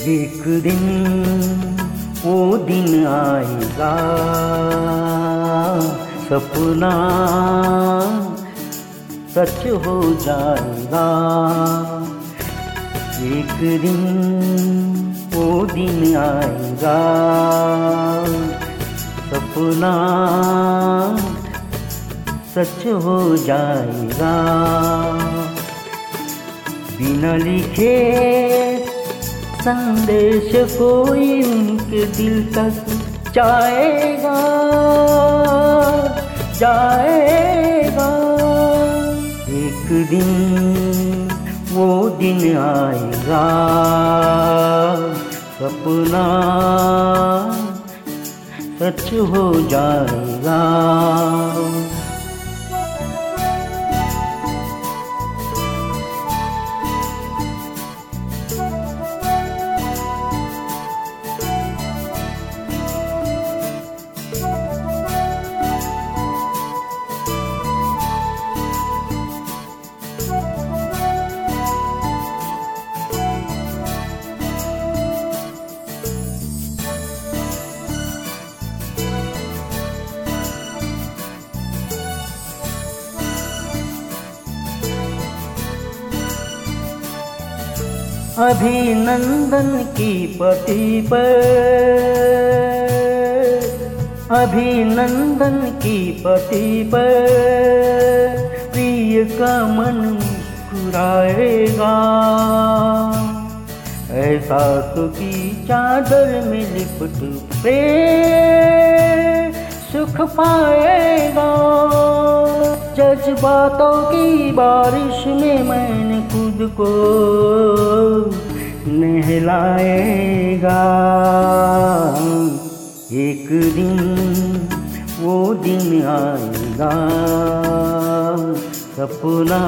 एक दिन वो दिन आएगा। सपना सच हो जाएगा। एक दिन वो दिन आएगा। सपना सच हो जाएगा। बिना लिखे संदेश कोई उनके दिल तक जाएगा जाएगा। एक दिन वो दिन आएगा, सपना सच हो जाएगा। अभिनंदन की पति पर। अभिनंदन की पति पर प्रिय का मन मुस्कुराएगा। ऐसा सुखी चादर में लिपट प्रेम सुख पाएगा। जज्बातों की बारिश में मैंने खुद को नहलाएगा। एक दिन, वो दिन आएगा। सपना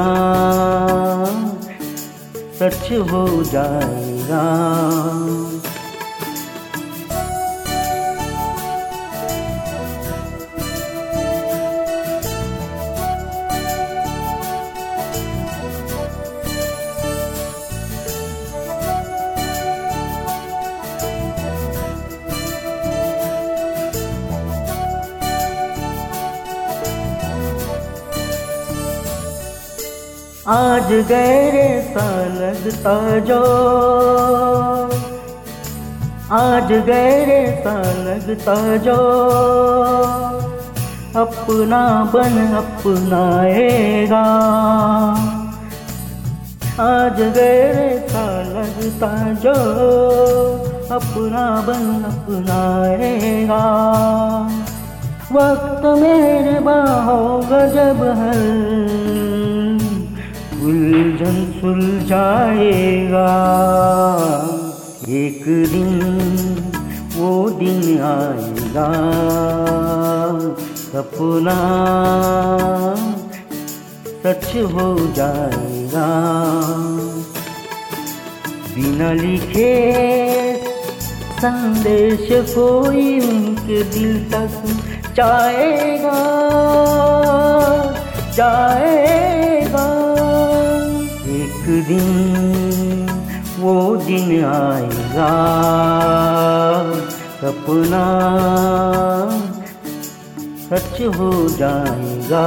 सच हो जाएगा। आज गहरे सा लगता जो आज गहरे सा लगता जो अपना बन अपनाएगा। आज गहरे सा लगता जो अपना बन अपनाएगा। वक्त मेरे बाहों गजब है उलझन सुलझाएगा। एक दिन वो दिन आएगा। सपना सच हो जाएगा। बिना लिखे संदेश कोई उनके दिल तक जाएगा जाएगा। एक दिन वो दिन आएगा। सपना सच हो जाएगा।